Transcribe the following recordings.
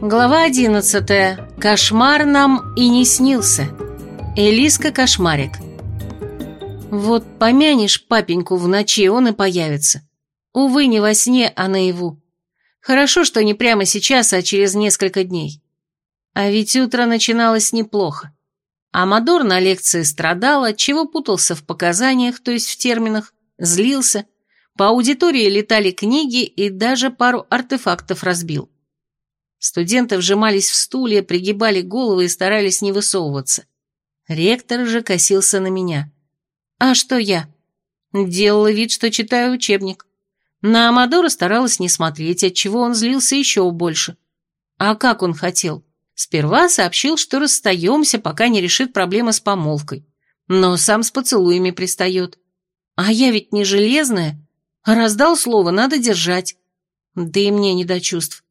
Глава одиннадцатая. Кошмар нам и не снился. Элиска Кошмарик. Вот помянешь папеньку в ночи, он и появится. Увы, не во сне, а наяву. Хорошо, что не прямо сейчас, а через несколько дней. А ведь утро начиналось неплохо. Амадор на лекции страдал, отчего путался в показаниях, то есть в терминах, злился. По аудитории летали книги и даже пару артефактов разбил. Студенты вжимались в стулья, пригибали головы и старались не высовываться. Ректор же косился на меня. А что я? Делала вид, что читаю учебник. На Амадора старалась не смотреть, отчего он злился еще больше. А как он хотел? Сперва сообщил, что расстаемся, пока не решит проблемы с помолвкой. Но сам с поцелуями пристает. А я ведь не железная. Раздал слово, надо держать. Да и мне не до чувств.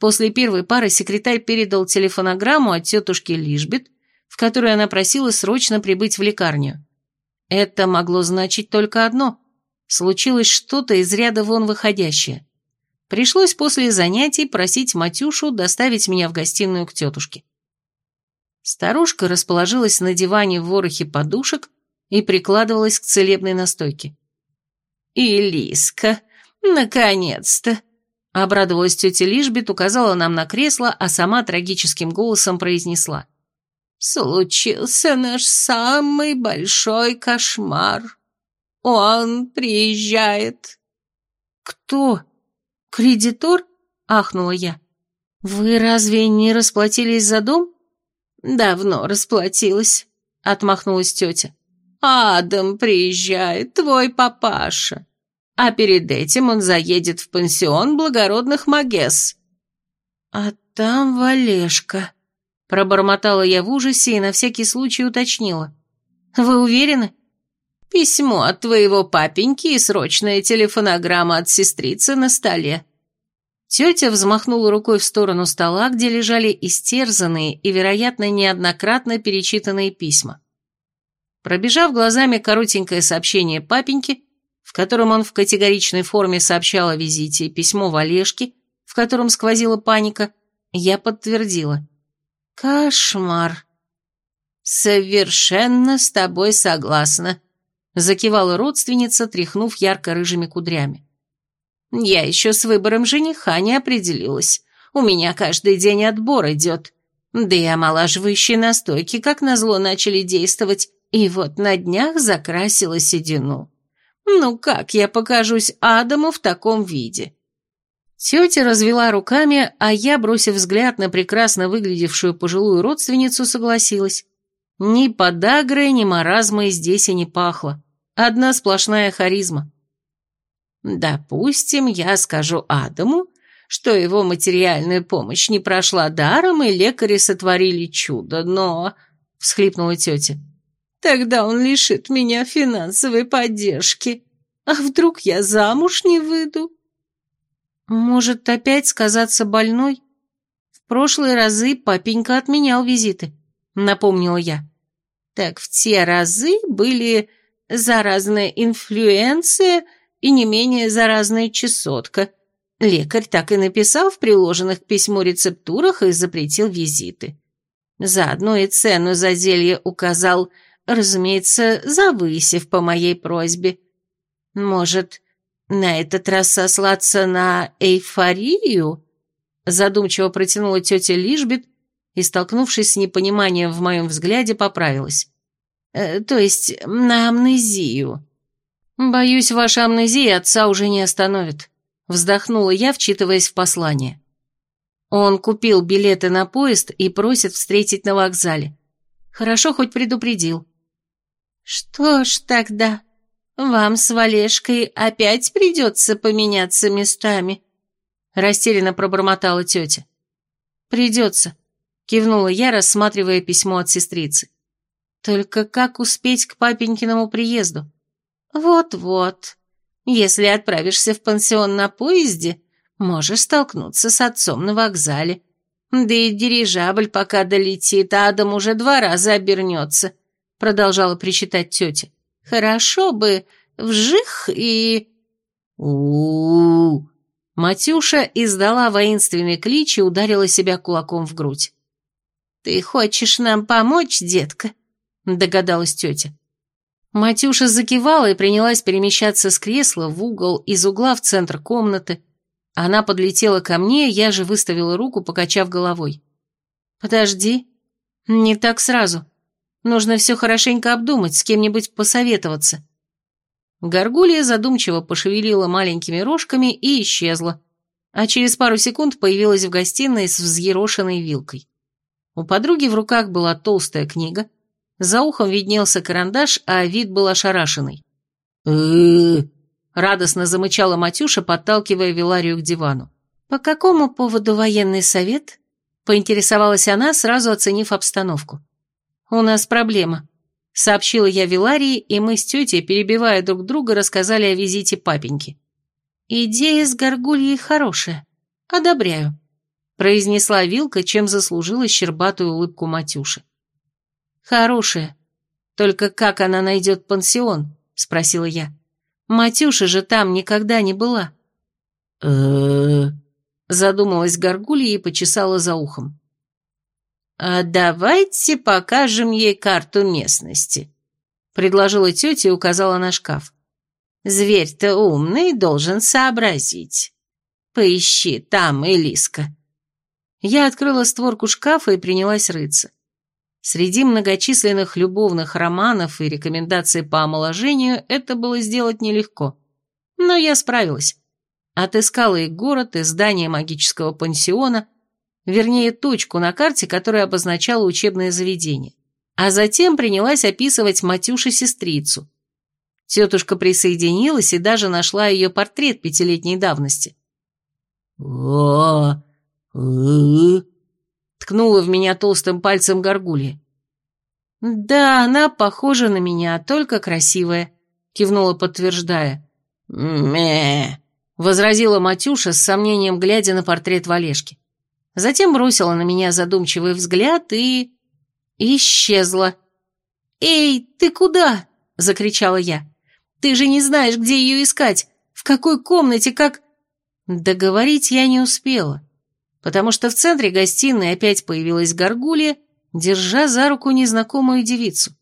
После первой пары секретарь передал телефонограмму от тетушки Лишбет, в которой она просила срочно прибыть в лекарню. Это могло значить только одно. Случилось что-то из ряда вон выходящее. Пришлось после занятий просить Матюшу доставить меня в гостиную к тетушке. Старушка расположилась на диване в ворохе подушек и прикладывалась к целебной настойке. «Илиска, наконец-то!» Обрадовалась тетя Лишбет, указала нам на кресло, а сама трагическим голосом произнесла. «Случился наш самый большой кошмар. Он приезжает». «Кто? Кредитор?» — ахнула я. «Вы разве не расплатились за дом?» «Давно расплатилась», — отмахнулась тетя. «Адам приезжает, твой папаша а перед этим он заедет в пансион благородных Магес». «А там Валешка», — пробормотала я в ужасе и на всякий случай уточнила. «Вы уверены?» «Письмо от твоего папеньки и срочная телефонограмма от сестрицы на столе». Тетя взмахнула рукой в сторону стола, где лежали истерзанные и, вероятно, неоднократно перечитанные письма. Пробежав глазами коротенькое сообщение папеньки, в котором он в категоричной форме сообщал о визите, и письмо Валешки, в котором сквозила паника, я подтвердила. «Кошмар!» «Совершенно с тобой согласна», — закивала родственница, тряхнув ярко-рыжими кудрями. «Я еще с выбором жениха не определилась. У меня каждый день отбор идет. Да и омолаживающие настойки, как назло, начали действовать, и вот на днях закрасила седину. Ну как я покажусь Адаму в таком виде? Тетя развела руками, а я, бросив взгляд на прекрасно выглядевшую пожилую родственницу, согласилась. Ни подагры, ни маразмой здесь и не пахло. Одна сплошная харизма. Допустим, я скажу Адаму, что его материальная помощь не прошла даром, и лекари сотворили чудо, но... — всхлипнула тетя. Тогда он лишит меня финансовой поддержки. А вдруг я замуж не выйду? Может, опять сказаться больной? В прошлые разы папенька отменял визиты, напомнила я. Так в те разы были заразная инфлюенция и не менее заразная чесотка. Лекарь так и написал в приложенных к письму рецептурах и запретил визиты. Заодно и цену за зелье указал – разумеется, завысив по моей просьбе. Может, на этот раз сослаться на эйфорию?» Задумчиво протянула тетя Лишбет и, столкнувшись с непониманием в моем взгляде, поправилась. «Э, «То есть на амнезию». «Боюсь, ваша амнезия отца уже не остановит», — вздохнула я, вчитываясь в послание. Он купил билеты на поезд и просит встретить на вокзале. Хорошо хоть предупредил. «Что ж тогда, вам с Валешкой опять придется поменяться местами?» Растерянно пробормотала тетя. «Придется», — кивнула я, рассматривая письмо от сестрицы. «Только как успеть к папенькиному приезду?» «Вот-вот. Если отправишься в пансион на поезде, можешь столкнуться с отцом на вокзале. Да и дирижабль пока долетит, Адам уже два раза обернется продолжала причитать тетя. «Хорошо бы вжих и...» у, -у, -у Матюша издала воинственный клич и ударила себя кулаком в грудь. «Ты хочешь нам помочь, детка?» — догадалась тетя. Матюша закивала и принялась перемещаться с кресла в угол, из угла в центр комнаты. Она подлетела ко мне, я же выставила руку, покачав головой. «Подожди. Не так сразу. Нужно все хорошенько обдумать, с кем-нибудь посоветоваться». Горгулья задумчиво пошевелила маленькими рожками и исчезла, а через пару секунд появилась в гостиной с взъерошенной вилкой. У подруги в руках была толстая книга, за ухом виднелся карандаш, а вид был ошарашенный. радостно замычала Матюша, подталкивая Виларию к дивану. «По какому поводу военный совет?» — поинтересовалась она, сразу оценив обстановку. «У нас проблема», — сообщила я Виларии, и мы с тетей, перебивая друг друга, рассказали о визите папеньки. «Идея с горгульей хорошая. Одобряю», — произнесла Вилка, чем заслужила щербатую улыбку Матюши. «Хорошая. Только как она найдет пансион?» — спросила я. «Матюша же там никогда не была». задумалась Горгулья и почесала за ухом. «А давайте покажем ей карту местности», — предложила тетя и указала на шкаф. «Зверь-то умный, должен сообразить. Поищи там, Элиска». Я открыла створку шкафа и принялась рыться. Среди многочисленных любовных романов и рекомендаций по омоложению это было сделать нелегко. Но я справилась. Отыскала и город, и здание магического пансиона, вернее, точку на карте, которая обозначала учебное заведение. А затем принялась описывать Матюше-сестрицу. Тетушка присоединилась и даже нашла ее портрет пятилетней давности. о ткнула в меня толстым пальцем горгулья. «Да, она похожа на меня, только красивая», — кивнула, подтверждая. «Ме», — возразила Матюша с сомнением, глядя на портрет Валешки. Затем бросила на меня задумчивый взгляд и... исчезла. «Эй, ты куда?» — закричала я. «Ты же не знаешь, где ее искать, в какой комнате, как...» Договорить я не успела потому что в центре гостиной опять появилась горгулья, держа за руку незнакомую девицу.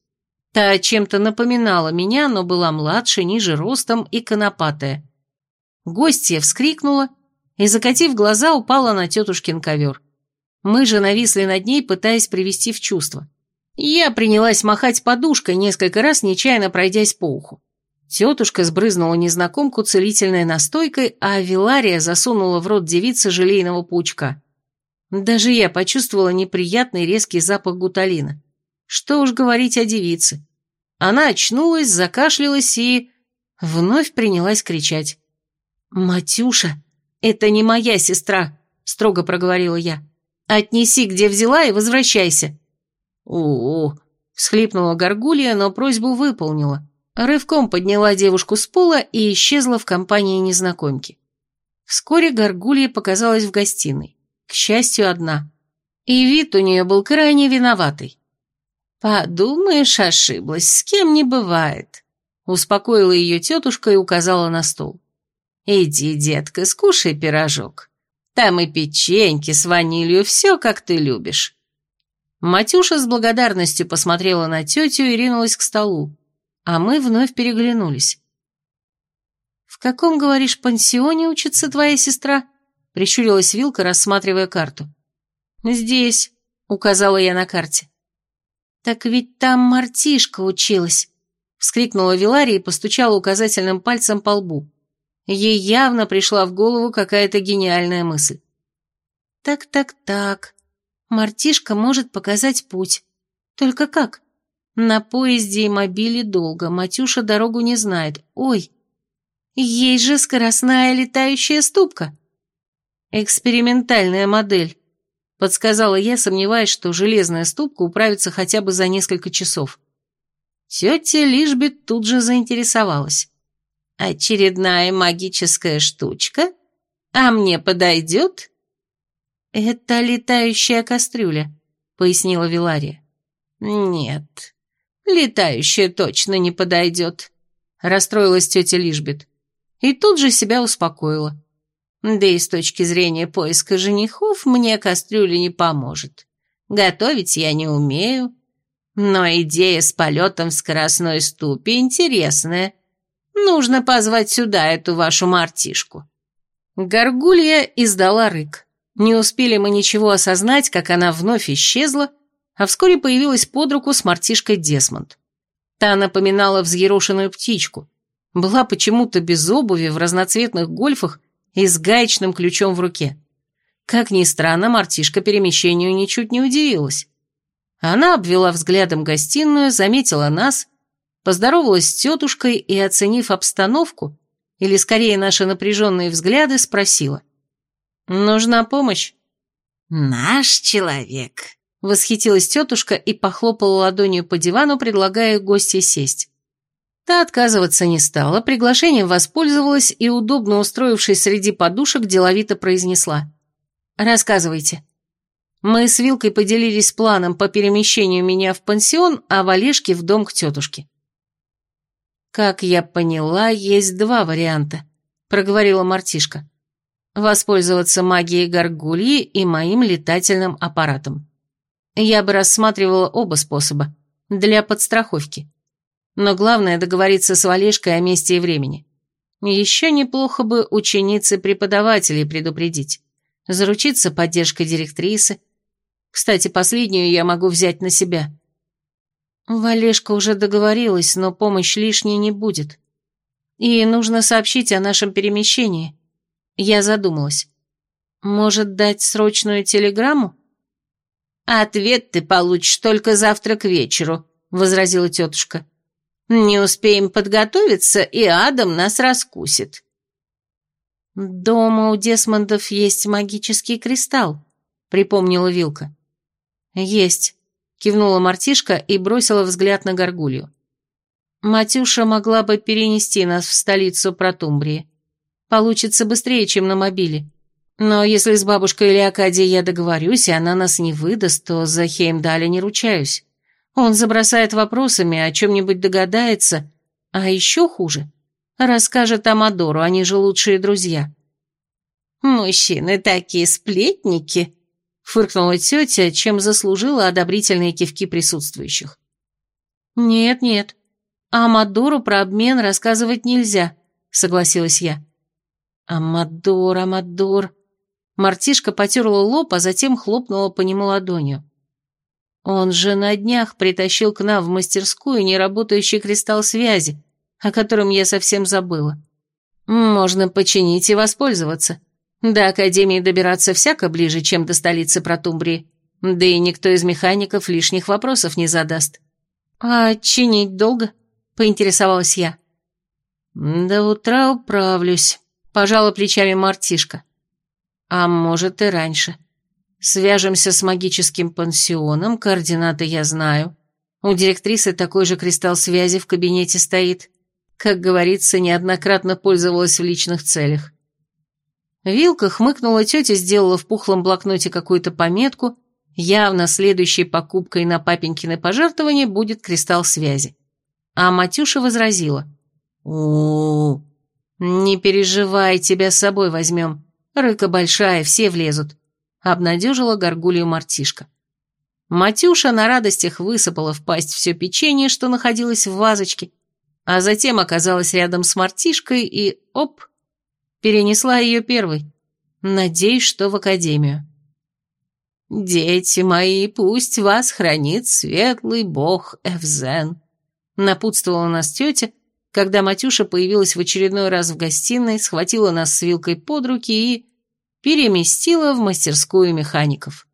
Та чем-то напоминала меня, но была младше, ниже ростом и конопатая. Гостья вскрикнула и, закатив глаза, упала на тетушкин ковер. Мы же нависли над ней, пытаясь привести в чувство. Я принялась махать подушкой, несколько раз нечаянно пройдясь по уху. Тетушка сбрызнула незнакомку целительной настойкой, а Вилария засунула в рот девицы желейного паучка. Даже я почувствовала неприятный резкий запах гуталина. Что уж говорить о девице. Она очнулась, закашлялась и... вновь принялась кричать. «Матюша, это не моя сестра», — строго проговорила я. «Отнеси, где взяла, и возвращайся». «У-у», — всхлипнула Горгулья, но просьбу выполнила Рывком подняла девушку с пола и исчезла в компании незнакомки. Вскоре горгулья показалась в гостиной, к счастью, одна. И вид у нее был крайне виноватый. «Подумаешь, ошиблась, с кем не бывает», — успокоила ее тетушка и указала на стол. «Иди, детка, скушай пирожок. Там и печеньки с ванилью, все, как ты любишь». Матюша с благодарностью посмотрела на тетю и ринулась к столу, а мы вновь переглянулись. «В каком, говоришь, пансионе учится твоя сестра?» — прищурилась Вилка, рассматривая карту. «Здесь», — указала я на карте. «Так ведь там мартишка училась», — вскрикнула Вилария и постучала указательным пальцем по лбу. Ей явно пришла в голову какая-то гениальная мысль. «Так-так-так, мартишка может показать путь. Только как?» На поезде и мобиле долго, Матюша дорогу не знает. Ой, есть же скоростная летающая ступка. Экспериментальная модель, подсказала я, сомневаясь, что железная ступка управится хотя бы за несколько часов. Тетя Лишбит тут же заинтересовалась. «Очередная магическая штучка? А мне подойдет?» «Это летающая кастрюля», — пояснила Вилария. «Нет, Летающая точно не подойдет», — расстроилась тетя Лишбет. И тут же себя успокоила. Да и с точки зрения поиска женихов мне кастрюля не поможет. Готовить я не умею. Но идея с полетом в скоростной ступе интересная. Нужно позвать сюда эту вашу мартишку». Горгулья издала рык. Не успели мы ничего осознать, как она вновь исчезла, а вскоре появилась под руку с мартишкой Десмонд. Та напоминала взъерошенную птичку, была почему-то без обуви в разноцветных гольфах и с гаечным ключом в руке. Как ни странно, мартишка перемещению ничуть не удивилась. Она обвела взглядом гостиную, заметила нас, поздоровалась с тетушкой и, оценив обстановку, или скорее наши напряженные взгляды, спросила. «Нужна помощь?» «Наш человек», — восхитилась тетушка и похлопала ладонью по дивану, предлагая гостье сесть. Та отказываться не стала, приглашением воспользовалась и, удобно устроившись среди подушек, деловито произнесла. «Рассказывайте». Мы с Вилкой поделились планом по перемещению меня в пансион, а Валешке в дом к тетушке. «Как я поняла, есть два варианта», — проговорила мартишка. «Воспользоваться магией горгульи и моим летательным аппаратом. Я бы рассматривала оба способа, для подстраховки но главное договориться с Валешкой о месте и времени. Еще неплохо бы ученицы преподавателей предупредить, заручиться поддержкой директрисы. Кстати, последнюю я могу взять на себя. Валешка уже договорилась, но помощь лишней не будет. И нужно сообщить о нашем перемещении. Я задумалась. Может, дать срочную телеграмму? «Ответ ты получишь только завтра к вечеру», — возразила тетушка. Не успеем подготовиться, и Адам нас раскусит. Дома у Десмондов есть магический кристалл, припомнила Вилка. Есть, кивнула мартишка и бросила взгляд на горгулью. Матюша могла бы перенести нас в столицу Протумбрии. Получится быстрее, чем на мобиле. Но если с бабушкой или Акадией я договорюсь, и она нас не выдаст, то за Хеймдаля не ручаюсь. Он забросает вопросами, о чем-нибудь догадается, а еще хуже, расскажет Амадору, они же лучшие друзья. «Мужчины такие сплетники», — фыркнула тетя, чем заслужила одобрительные кивки присутствующих. «Нет-нет, Амадору про обмен рассказывать нельзя», — согласилась я. «Амадор, Амадор...» Мартишка потерла лоб, а затем хлопнула по нему ладонью. Он же на днях притащил к нам в мастерскую неработающий кристалл связи, о котором я совсем забыла. Можно починить и воспользоваться. До Академии добираться всяко ближе, чем до столицы Протумбрии. Да и никто из механиков лишних вопросов не задаст. «А чинить долго?» — поинтересовалась я. «До утра управлюсь», — пожала плечами мартишка. «А может и раньше». Свяжемся с магическим пансионом, координаты я знаю. У директрисы такой же кристалл связи в кабинете стоит. Как говорится, неоднократно пользовалась в личных целях. Вилка хмыкнула, тетя сделала в пухлом блокноте какую-то пометку, явно следующей покупкой на папенькины пожертвования будет кристалл связи. А Матюша возразила. у, Не переживай, тебя с собой возьмем. Рыка большая, все влезут обнадежила горгулью мартишка. Матюша на радостях высыпала в пасть все печенье, что находилось в вазочке, а затем оказалась рядом с мартишкой и, оп, перенесла ее первой. Надеюсь, что в академию. «Дети мои, пусть вас хранит светлый бог Эвзен», напутствовала нас тетя, когда Матюша появилась в очередной раз в гостиной, схватила нас с вилкой под руки и переместила в мастерскую механиков.